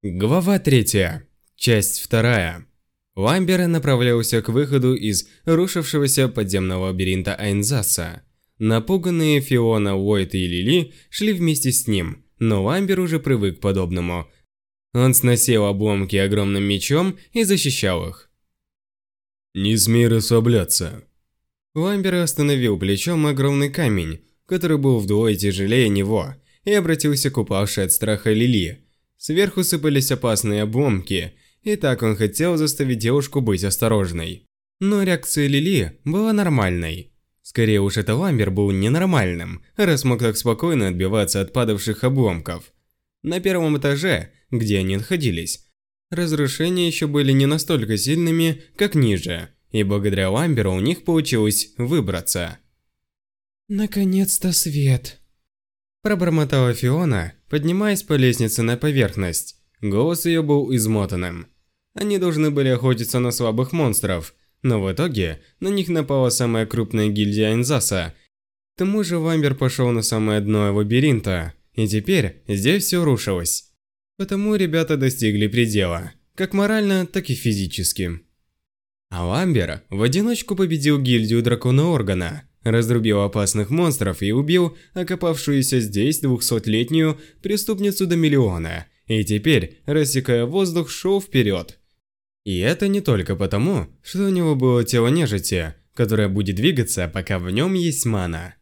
Глава 3. Часть 2. Ламбер направлялся к выходу из рушившегося подземного лабиринта Айнзаса. Напуганные Фиона, Уойт и Лили шли вместе с ним, но Ламбер уже привык к подобному. Он сносил обломки огромным мечом и защищал их. «Не смей расслабляться». Ламбер остановил плечом огромный камень, который был вдвое тяжелее него, и обратился к упавшей от страха Лили – Сверху сыпались опасные обломки, и так он хотел заставить девушку быть осторожной. Но реакция Лили была нормальной. Скорее уж это Ламбер был ненормальным, раз мог так спокойно отбиваться от падавших обломков. На первом этаже, где они находились, разрушения еще были не настолько сильными, как ниже, и благодаря Ламберу у них получилось выбраться. «Наконец-то свет!» Пробормотала Фиона, поднимаясь по лестнице на поверхность. Голос ее был измотанным. Они должны были охотиться на слабых монстров, но в итоге на них напала самая крупная гильдия Энзаса. К тому же Вамбер пошел на самое дно лабиринта, и теперь здесь все рушилось. Потому ребята достигли предела, как морально, так и физически. А Ламбер в одиночку победил гильдию Дракона Органа, разрубил опасных монстров и убил окопавшуюся здесь двухсотлетнюю преступницу до миллиона, и теперь, рассекая воздух, шел вперед. И это не только потому, что у него было тело нежити, которое будет двигаться, пока в нем есть мана.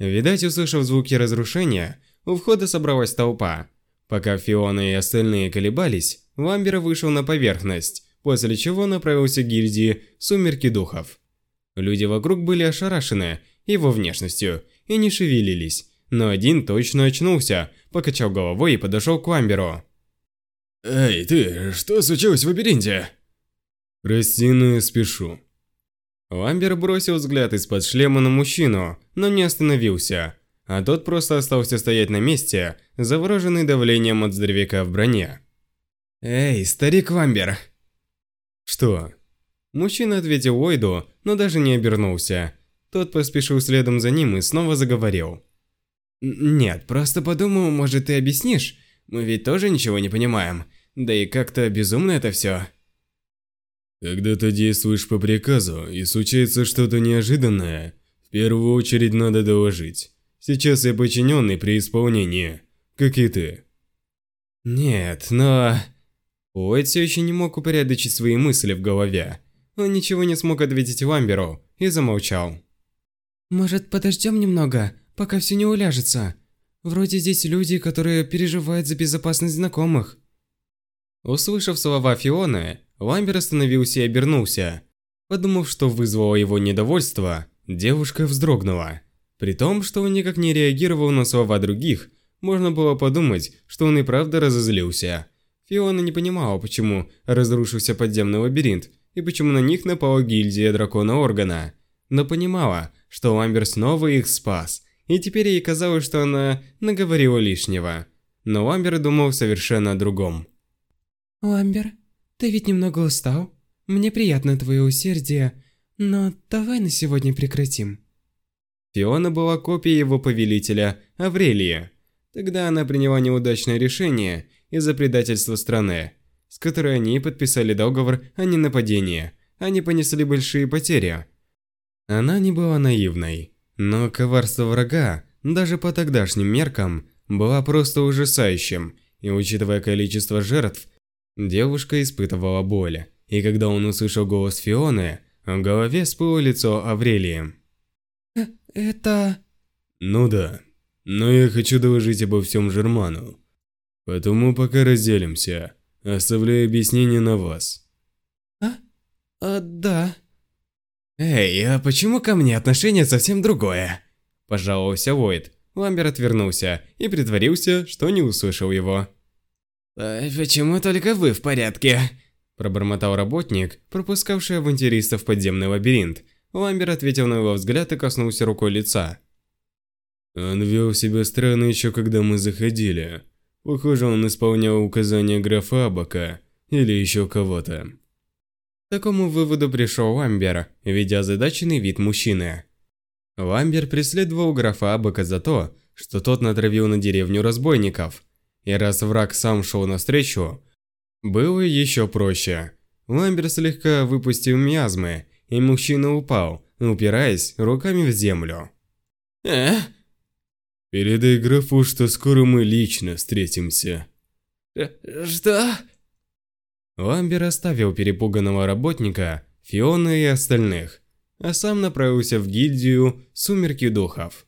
Видать, услышав звуки разрушения, у входа собралась толпа. Пока Фиона и остальные колебались, Ламбер вышел на поверхность, после чего направился к гильдии «Сумерки духов». Люди вокруг были ошарашены его внешностью и не шевелились, но один точно очнулся, покачал головой и подошел к Ламберу. «Эй, ты, что случилось в лабиринте?» «Прости, но я спешу». Ламбер бросил взгляд из-под шлема на мужчину, но не остановился, а тот просто остался стоять на месте, завороженный давлением от здоровяка в броне. «Эй, старик Ламбер!» «Что?» Мужчина ответил Уойду, но даже не обернулся. Тот поспешил следом за ним и снова заговорил. «Нет, просто подумал, может, ты объяснишь? Мы ведь тоже ничего не понимаем. Да и как-то безумно это все». Когда ты действуешь по приказу и случается что-то неожиданное, в первую очередь надо доложить. Сейчас я подчиненный при исполнении, как и ты. Нет, но... Уэйд все еще не мог упорядочить свои мысли в голове. Он ничего не смог ответить Ламберу и замолчал. «Может, подождем немного, пока все не уляжется? Вроде здесь люди, которые переживают за безопасность знакомых». Услышав слова Фионы, Ламбер остановился и обернулся. Подумав, что вызвало его недовольство, девушка вздрогнула. При том, что он никак не реагировал на слова других, можно было подумать, что он и правда разозлился. Фиона не понимала, почему разрушился подземный лабиринт, и почему на них напала гильдия Дракона Органа, но понимала, что Ламбер снова их спас, и теперь ей казалось, что она наговорила лишнего. Но Ламбер думал совершенно о другом. «Ламбер, ты ведь немного устал? Мне приятно твое усердие, но давай на сегодня прекратим». Фиона была копией его повелителя, Аврелия. Тогда она приняла неудачное решение из-за предательства страны, с которой они подписали договор о ненападении. Они понесли большие потери. Она не была наивной, но коварство врага, даже по тогдашним меркам, было просто ужасающим, и учитывая количество жертв, девушка испытывала боль. И когда он услышал голос Фионы, в голове всплыло лицо Аврелии. Э, «Это...» «Ну да, но я хочу доложить обо всем Жерману. Потому пока разделимся. Оставляю объяснение на вас. А? А, да. Эй, а почему ко мне отношение совсем другое? Пожаловался Войд. Ламбер отвернулся и притворился, что не услышал его. «А почему только вы в порядке?» Пробормотал работник, пропускавший авантюристов в подземный лабиринт. Ламбер ответил на его взгляд и коснулся рукой лица. Он вел себя странно еще когда мы заходили. Похоже, он исполнял указания графа Абака или еще кого-то. К такому выводу пришел Ламбер, видя озадаченный вид мужчины. Ламбер преследовал графа Абака за то, что тот натравил на деревню разбойников. И раз враг сам шел навстречу, Было еще проще. Ламбер слегка выпустил миазмы, и мужчина упал, упираясь руками в землю. Э? Передай графу, что скоро мы лично встретимся. Э, что? Ламбер оставил перепуганного работника, Фиона и остальных, а сам направился в гильдию «Сумерки духов».